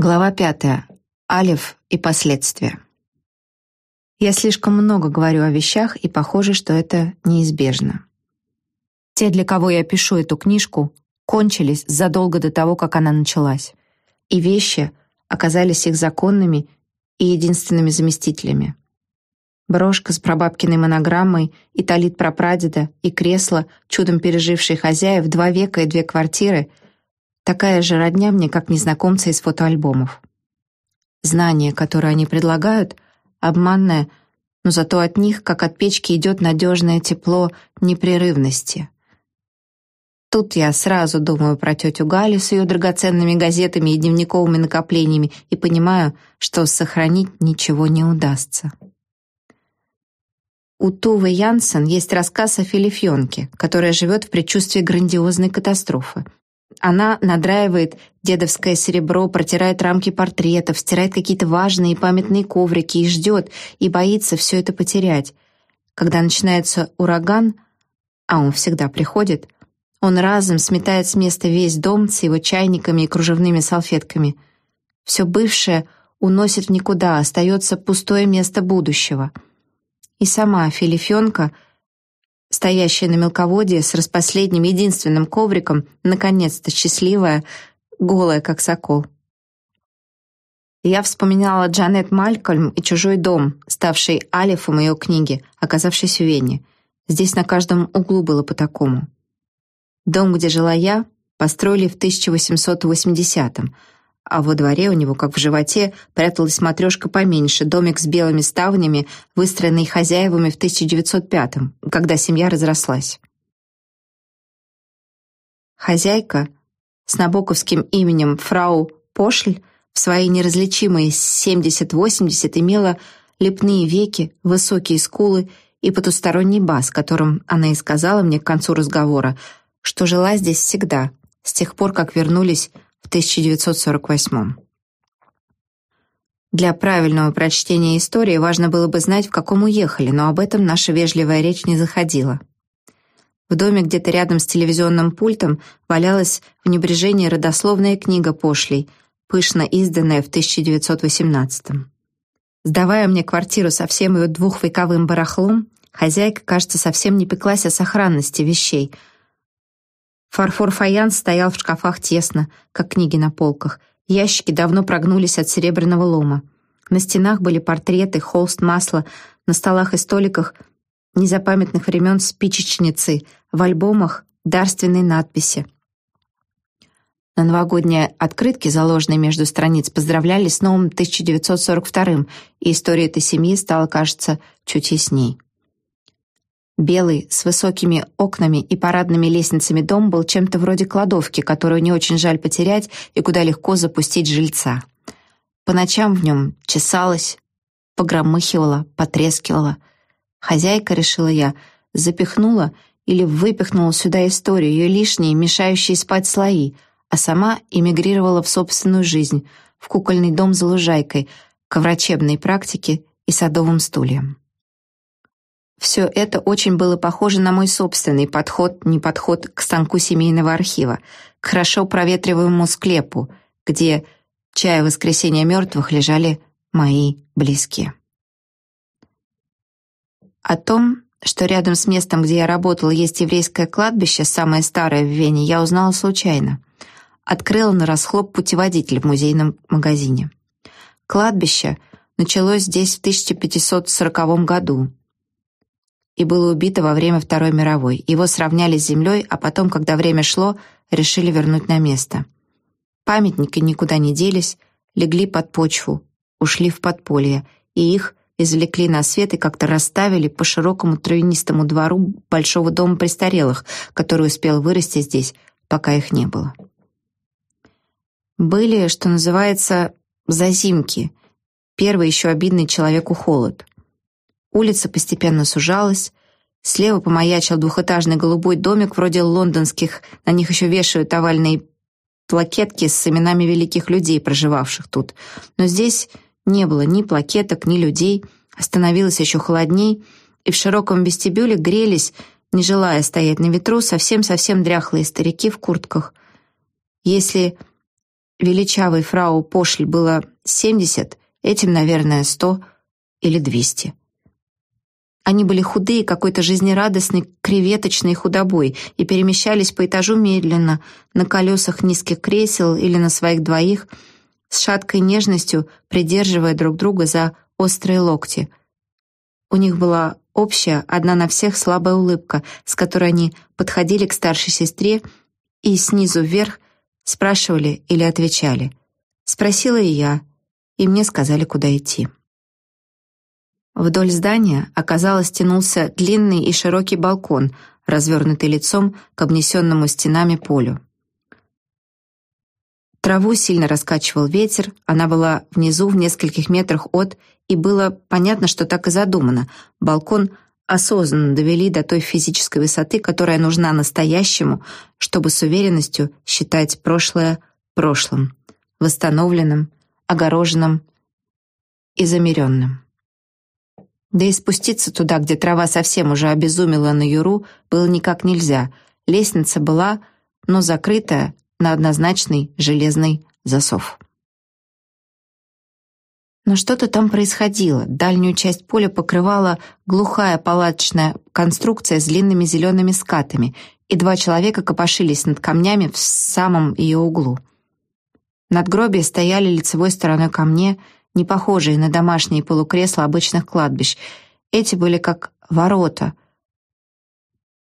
Глава пятая. Алиф и последствия. Я слишком много говорю о вещах, и похоже, что это неизбежно. Те, для кого я пишу эту книжку, кончились задолго до того, как она началась. И вещи оказались их законными и единственными заместителями. Брошка с прабабкиной монограммой, и талит прапрадеда, и кресло, чудом пережившие хозяев, два века и две квартиры — Такая же родня мне, как незнакомцы из фотоальбомов. Знание, которое они предлагают, обманное, но зато от них, как от печки, идет надежное тепло непрерывности. Тут я сразу думаю про тетю Галю с ее драгоценными газетами и дневниковыми накоплениями и понимаю, что сохранить ничего не удастся. У Тувы Янсен есть рассказ о Филифьонке, которая живет в предчувствии грандиозной катастрофы — она надраивает дедовское серебро, протирает рамки портретов, стирает какие-то важные памятные коврики и ждет, и боится все это потерять. Когда начинается ураган, а он всегда приходит, он разом сметает с места весь дом с его чайниками и кружевными салфетками. Все бывшее уносит в никуда, остается пустое место будущего. И сама Филифенка — стоящая на мелководье с распоследним единственным ковриком, наконец-то счастливая, голая, как сокол. Я вспоминала Джанет Малькольм и «Чужой дом», ставший алифом ее книги, оказавшись в Вене. Здесь на каждом углу было по такому. Дом, где жила я, построили в 1880-м, а во дворе у него, как в животе, пряталась матрешка поменьше, домик с белыми ставнями, выстроенный хозяевами в 1905-м, когда семья разрослась. Хозяйка с набоковским именем фрау Пошль в свои неразличимые 70-80 имела лепные веки, высокие скулы и потусторонний бас, которым она и сказала мне к концу разговора, что жила здесь всегда, с тех пор, как вернулись в 1948 Для правильного прочтения истории важно было бы знать, в каком уехали, но об этом наша вежливая речь не заходила. В доме где-то рядом с телевизионным пультом валялась в небрежении родословная книга пошлей, пышно изданная в 1918-м. Сдавая мне квартиру со всем ее двухвековым барахлом, хозяйка, кажется, совсем не пеклась о сохранности вещей — Фарфор-фаянс стоял в шкафах тесно, как книги на полках. Ящики давно прогнулись от серебряного лома. На стенах были портреты, холст, масло, на столах и столиках незапамятных времен спичечницы, в альбомах дарственные надписи. На новогодние открытки, заложенные между страниц, поздравляли с новым 1942-м, и история этой семьи стала, кажется, чуть ясней. Белый, с высокими окнами и парадными лестницами дом был чем-то вроде кладовки, которую не очень жаль потерять и куда легко запустить жильца. По ночам в нем чесалась, погромыхивала, потрескивала. Хозяйка, решила я, запихнула или выпихнула сюда историю, ее лишние, мешающие спать слои, а сама эмигрировала в собственную жизнь, в кукольный дом за лужайкой, к врачебной практике и садовым стульям. Все это очень было похоже на мой собственный подход, не подход к станку семейного архива, к хорошо проветриваемому склепу, где, чая воскресения мертвых, лежали мои близкие. О том, что рядом с местом, где я работала, есть еврейское кладбище, самое старое в Вене, я узнала случайно. Открыла на расхлоп путеводитель в музейном магазине. Кладбище началось здесь в 1540 году, и было убито во время Второй мировой. Его сравняли с землей, а потом, когда время шло, решили вернуть на место. Памятники никуда не делись, легли под почву, ушли в подполье, и их извлекли на свет и как-то расставили по широкому травянистому двору большого дома престарелых, который успел вырасти здесь, пока их не было. Были, что называется, зазимки, первый еще обидный человеку холод. Улица постепенно сужалась. Слева помаячил двухэтажный голубой домик, вроде лондонских, на них еще вешают овальные плакетки с именами великих людей, проживавших тут. Но здесь не было ни плакеток, ни людей, становилось еще холодней, и в широком вестибюле грелись, не желая стоять на ветру, совсем-совсем дряхлые старики в куртках. Если величавой фрау Пошль было семьдесят, этим, наверное, сто или двести. Они были худые, какой-то жизнерадостной, креветочной худобой и перемещались по этажу медленно, на колесах низких кресел или на своих двоих, с шаткой нежностью придерживая друг друга за острые локти. У них была общая, одна на всех слабая улыбка, с которой они подходили к старшей сестре и снизу вверх спрашивали или отвечали. Спросила и я, и мне сказали, куда идти. Вдоль здания, оказалось, тянулся длинный и широкий балкон, развернутый лицом к обнесенному стенами полю. Траву сильно раскачивал ветер, она была внизу в нескольких метрах от, и было понятно, что так и задумано. Балкон осознанно довели до той физической высоты, которая нужна настоящему, чтобы с уверенностью считать прошлое прошлым, восстановленным, огороженным и замеренным. Да и спуститься туда, где трава совсем уже обезумела на юру, было никак нельзя. Лестница была, но закрытая на однозначный железный засов. Но что-то там происходило. Дальнюю часть поля покрывала глухая палаточная конструкция с длинными зелеными скатами, и два человека копошились над камнями в самом ее углу. Надгробия стояли лицевой стороной ко мне — не похожие на домашние полукресла обычных кладбищ. Эти были как ворота,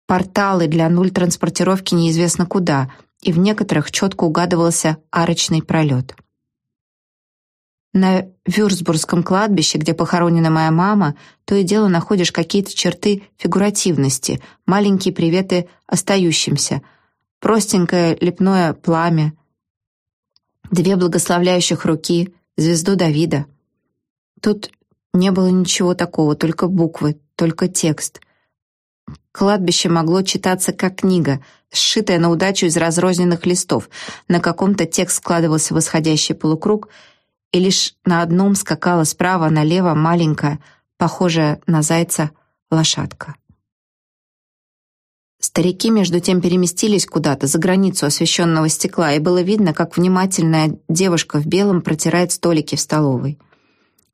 порталы для нуль транспортировки неизвестно куда, и в некоторых четко угадывался арочный пролет. На Вюрцбургском кладбище, где похоронена моя мама, то и дело находишь какие-то черты фигуративности, маленькие приветы остающимся, простенькое лепное пламя, две благословляющих руки, звезду Давида. Тут не было ничего такого, только буквы, только текст. Кладбище могло читаться как книга, сшитая на удачу из разрозненных листов. На каком-то текст складывался восходящий полукруг, и лишь на одном скакала справа налево маленькая, похожая на зайца, лошадка. Старики, между тем, переместились куда-то за границу освещенного стекла, и было видно, как внимательная девушка в белом протирает столики в столовой.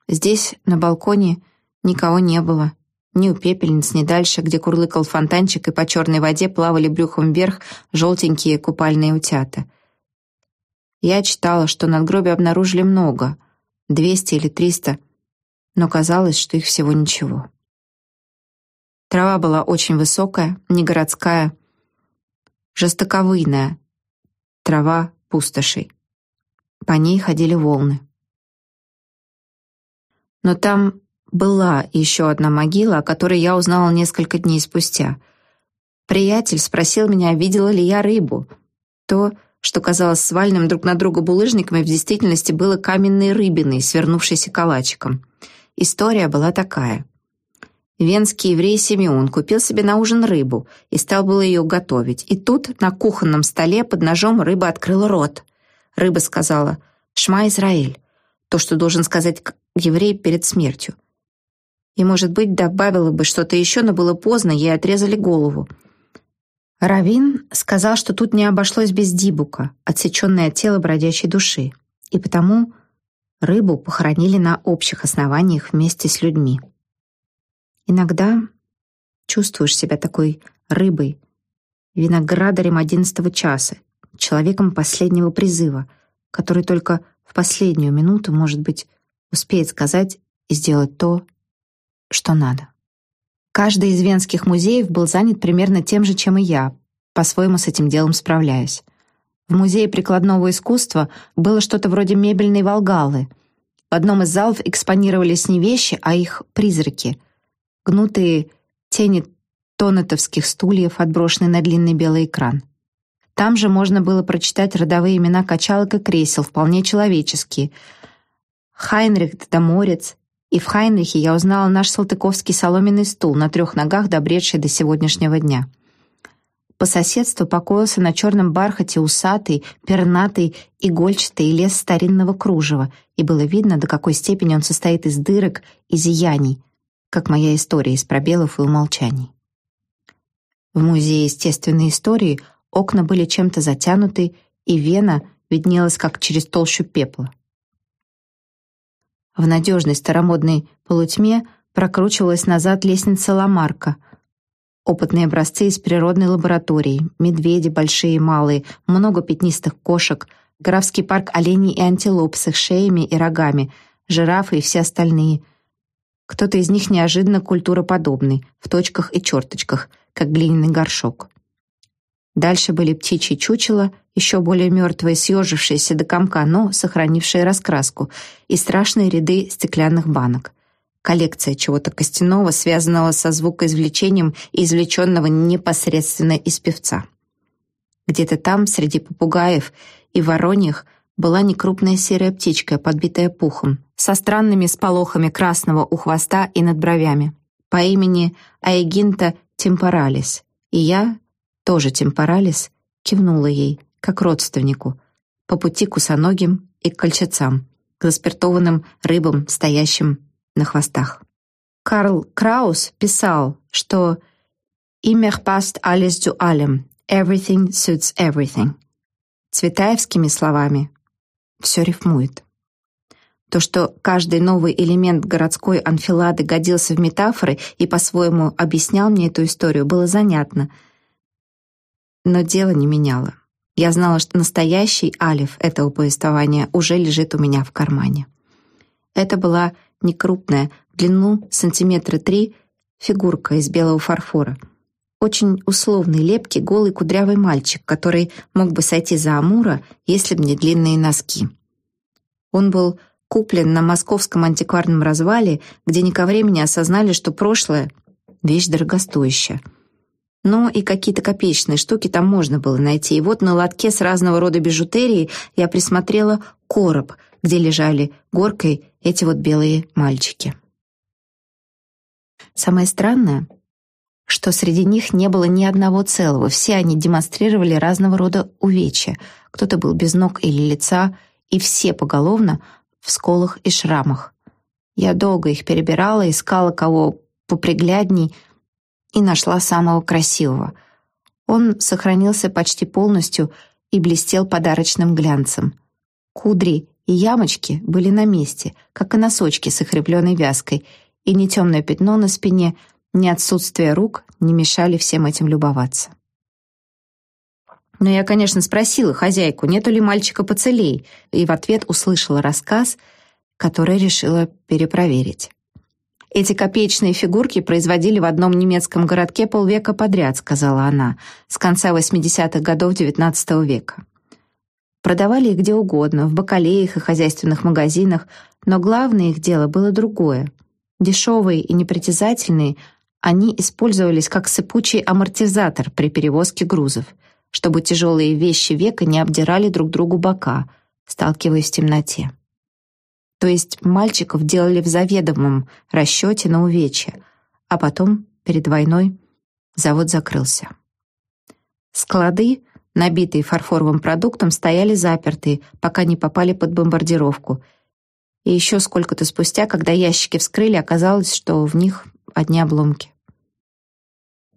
Здесь, на балконе, никого не было. Ни у пепельниц, ни дальше, где курлыкал фонтанчик, и по черной воде плавали брюхом вверх желтенькие купальные утята. Я читала, что надгробия обнаружили много, двести или триста, но казалось, что их всего ничего. Трава была очень высокая, не городская, жестоковыйная, трава пустошей. По ней ходили волны. Но там была еще одна могила, о которой я узнала несколько дней спустя. Приятель спросил меня, видела ли я рыбу. То, что казалось свальным друг на друга булыжниками, в действительности было каменной рыбиной, свернувшейся калачиком. История была такая. Венский еврей Симеон купил себе на ужин рыбу и стал было ее готовить. И тут на кухонном столе под ножом рыба открыла рот. Рыба сказала «Шма Израиль», то, что должен сказать еврей перед смертью. И, может быть, добавила бы что-то еще, но было поздно, ей отрезали голову. Равин сказал, что тут не обошлось без дибука, отсеченное тело бродячей души, и потому рыбу похоронили на общих основаниях вместе с людьми. Иногда чувствуешь себя такой рыбой, виноградарем одиннадцатого часа, человеком последнего призыва, который только в последнюю минуту, может быть, успеет сказать и сделать то, что надо. Каждый из венских музеев был занят примерно тем же, чем и я, по-своему с этим делом справляясь. В музее прикладного искусства было что-то вроде мебельной волгалы. В одном из залов экспонировались не вещи, а их призраки — гнутые тени тонетовских стульев, отброшенные на длинный белый экран. Там же можно было прочитать родовые имена качалок и кресел, вполне человеческие. Хайнрих Доморец, и в Хайнрихе я узнала наш салтыковский соломенный стул на трех ногах, добредший до сегодняшнего дня. По соседству покоился на черном бархате усатый, пернатый, игольчатый лес старинного кружева, и было видно, до какой степени он состоит из дырок и зияний, как моя история из пробелов и умолчаний. В Музее естественной истории окна были чем-то затянуты, и Вена виднелась как через толщу пепла. В надежной старомодной полутьме прокручивалась назад лестница Ламарка. Опытные образцы из природной лаборатории, медведи большие и малые, много пятнистых кошек, графский парк оленей и антилоп с их шеями и рогами, жирафы и все остальные. Кто-то из них неожиданно культуроподобный, в точках и черточках, как глиняный горшок. Дальше были птичьи чучела, еще более мертвые, съежившиеся до комка, но сохранившие раскраску, и страшные ряды стеклянных банок. Коллекция чего-то костяного, связанного со звукоизвлечением и извлеченного непосредственно из певца. Где-то там, среди попугаев и вороньих, была некрупная серая птичка, подбитая пухом, со странными сполохами красного у хвоста и над бровями, по имени Аегинта Темпоралис. И я, тоже темпоралис, кивнула ей, как родственнику, по пути к усоногим и к кольчацам, к заспиртованным рыбам, стоящим на хвостах. Карл Краус писал, что «Immer passt alles zu allem, everything suits everything». Цветаевскими словами «все рифмует». То, что каждый новый элемент городской анфилады годился в метафоры и по-своему объяснял мне эту историю, было занятно — но дело не меняло. Я знала, что настоящий алиф этого повествования уже лежит у меня в кармане. Это была некрупная, в длину сантиметра три, фигурка из белого фарфора. Очень условный, лепкий, голый кудрявый мальчик, который мог бы сойти за Амура, если бы не длинные носки. Он был куплен на московском антикварном развале, где не ко времени осознали, что прошлое — вещь дорогостоящая — но и какие-то копеечные штуки там можно было найти. И вот на лотке с разного рода бижутерией я присмотрела короб, где лежали горкой эти вот белые мальчики. Самое странное, что среди них не было ни одного целого, все они демонстрировали разного рода увечья. Кто-то был без ног или лица, и все поголовно в сколах и шрамах. Я долго их перебирала, искала кого поприглядней, и нашла самого красивого. Он сохранился почти полностью и блестел подарочным глянцем. Кудри и ямочки были на месте, как и носочки с охребленной вязкой, и ни темное пятно на спине, ни отсутствие рук не мешали всем этим любоваться. Но я, конечно, спросила хозяйку, нету ли мальчика поцелей, и в ответ услышала рассказ, который решила перепроверить. Эти копеечные фигурки производили в одном немецком городке полвека подряд, сказала она, с конца 80-х годов XIX века. Продавали их где угодно, в бакалеях и хозяйственных магазинах, но главное их дело было другое. Дешевые и непритязательные, они использовались как сыпучий амортизатор при перевозке грузов, чтобы тяжелые вещи века не обдирали друг другу бока, сталкиваясь в темноте. То есть мальчиков делали в заведомом расчете на увечья, а потом, перед войной, завод закрылся. Склады, набитые фарфоровым продуктом, стояли запертые, пока не попали под бомбардировку. И еще сколько-то спустя, когда ящики вскрыли, оказалось, что в них одни обломки.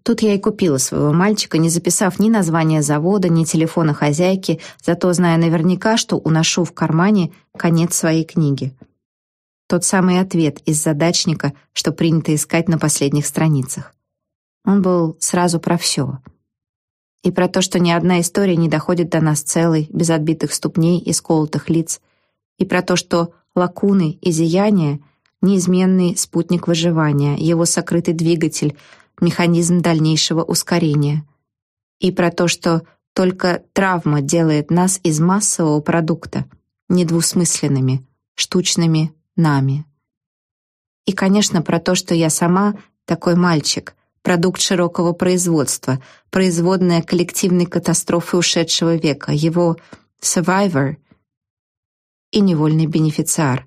Тут я и купила своего мальчика, не записав ни названия завода, ни телефона хозяйки, зато зная наверняка, что уношу в кармане конец своей книги. Тот самый ответ из задачника, что принято искать на последних страницах. Он был сразу про все. И про то, что ни одна история не доходит до нас целой, без отбитых ступней и сколотых лиц. И про то, что лакуны и зияния — неизменный спутник выживания, его сокрытый двигатель — механизм дальнейшего ускорения. И про то, что только травма делает нас из массового продукта недвусмысленными, штучными нами. И, конечно, про то, что я сама такой мальчик, продукт широкого производства, производная коллективной катастрофы ушедшего века, его survivor и невольный бенефициар,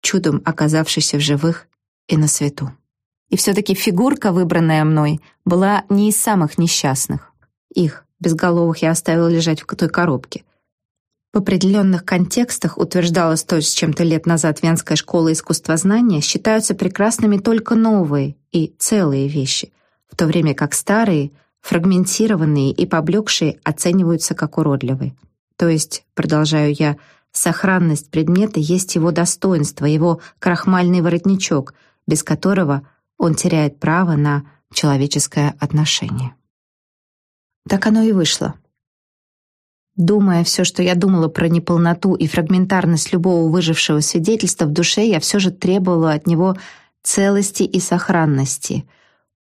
чудом оказавшийся в живых и на свету. И все-таки фигурка, выбранная мной, была не из самых несчастных. Их, безголовых, я оставила лежать в той коробке. В определенных контекстах, утверждала сто с чем-то лет назад Венская школа искусствознания, считаются прекрасными только новые и целые вещи, в то время как старые, фрагментированные и поблекшие оцениваются как уродливые. То есть, продолжаю я, сохранность предмета есть его достоинство, его крахмальный воротничок, без которого он теряет право на человеческое отношение. Так оно и вышло. Думая все, что я думала про неполноту и фрагментарность любого выжившего свидетельства, в душе я все же требовала от него целости и сохранности.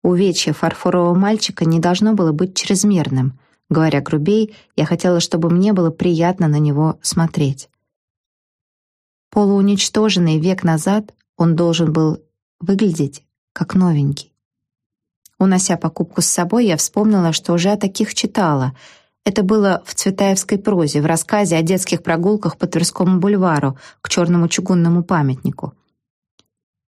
Увечье фарфорового мальчика не должно было быть чрезмерным. Говоря грубей, я хотела, чтобы мне было приятно на него смотреть. Полууничтоженный век назад он должен был выглядеть как новенький. Унося покупку с собой, я вспомнила, что уже о таких читала — это было в цветаевской прозе, в рассказе о детских прогулках по Тверскому бульвару к черному чугунному памятнику.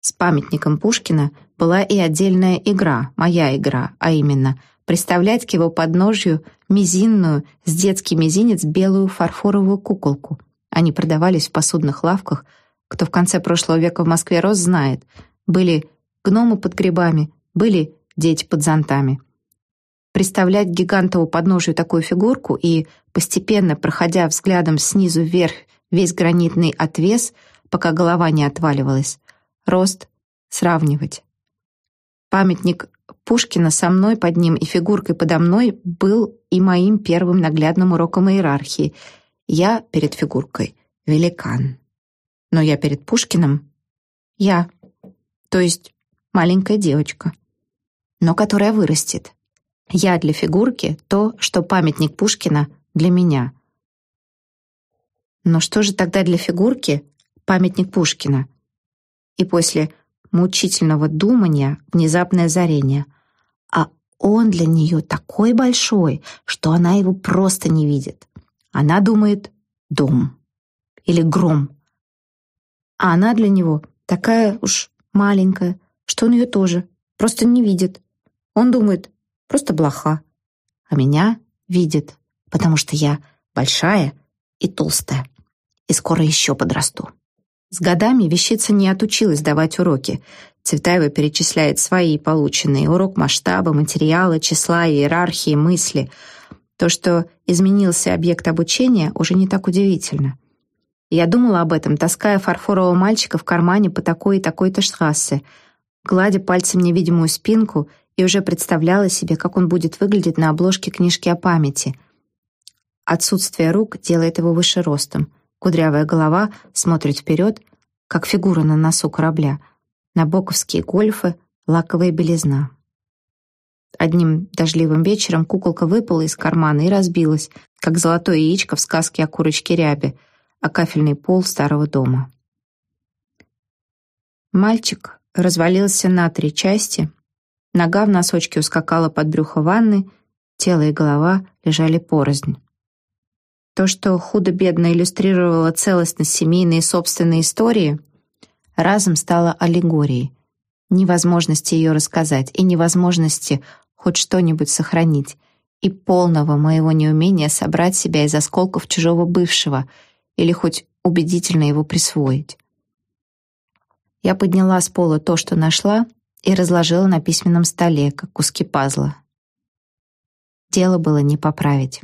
С памятником Пушкина была и отдельная игра, моя игра, а именно представлять к его подножью мизинную с детский мизинец белую фарфоровую куколку. Они продавались в посудных лавках. Кто в конце прошлого века в Москве рос, знает. Были гномы под грибами, были дети под зонтами. Представлять гигантову подножию такую фигурку и, постепенно проходя взглядом снизу вверх весь гранитный отвес, пока голова не отваливалась, рост сравнивать. Памятник Пушкина со мной под ним и фигуркой подо мной был и моим первым наглядным уроком иерархии. Я перед фигуркой — великан. Но я перед Пушкиным — я, то есть маленькая девочка, но которая вырастет. Я для фигурки то, что памятник Пушкина для меня. Но что же тогда для фигурки памятник Пушкина? И после мучительного думания внезапное озарение. А он для нее такой большой, что она его просто не видит. Она думает «дом» или «гром». А она для него такая уж маленькая, что он ее тоже просто не видит. Он думает просто блоха. А меня видит, потому что я большая и толстая, и скоро еще подрасту. С годами вещица не отучилась давать уроки. Цветаева перечисляет свои полученные. Урок масштаба, материала, числа, иерархии, мысли. То, что изменился объект обучения, уже не так удивительно. Я думала об этом, таская фарфорового мальчика в кармане по такой и такой-то штрассе, гладя пальцем невидимую спинку — и уже представляла себе, как он будет выглядеть на обложке книжки о памяти. Отсутствие рук делает его выше ростом. Кудрявая голова смотрит вперед, как фигура на носу корабля. Набоковские гольфы, лаковая белизна. Одним дождливым вечером куколка выпала из кармана и разбилась, как золотое яичко в сказке о курочке Рябе, о кафельный пол старого дома. Мальчик развалился на три части, Нога в носочке ускакала под брюхо ванны, тело и голова лежали порознь. То, что худо-бедно иллюстрировало целостность семейной и собственной истории, разом стало аллегорией, невозможности ее рассказать и невозможности хоть что-нибудь сохранить, и полного моего неумения собрать себя из осколков чужого бывшего или хоть убедительно его присвоить. Я подняла с пола то, что нашла, и разложила на письменном столе, как куски пазла. Дело было не поправить.